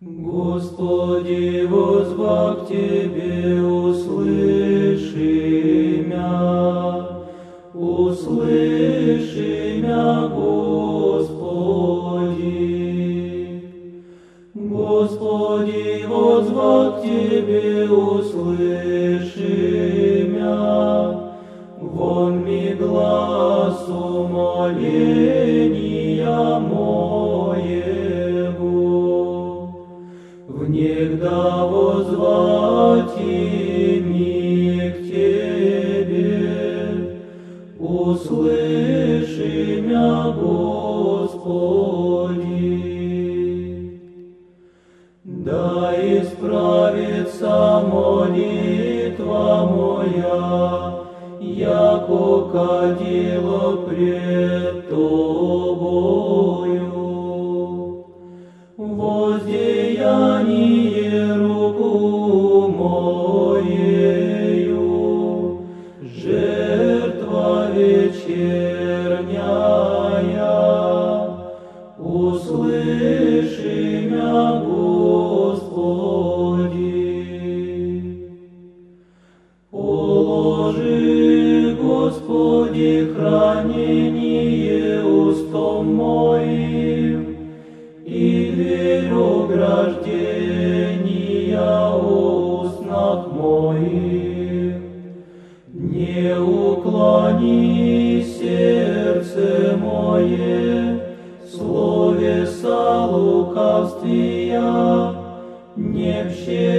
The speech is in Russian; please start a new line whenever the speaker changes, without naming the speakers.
Господи, возвах Тебе, услыши мя, услыши мя, Господи. Господи, возвах Тебе, услыши мя, вон ми глаз умоления возвать ими к Тебе, услыши мя, Господи. Да исправится молитва моя, яко кадило пред Тобою. вечерняя, услыши меня, Господи. уложи Господи, хранение устом моим и дверь ограждения уст ног моих. Не уклони мое, словеса лукавствия, не вообще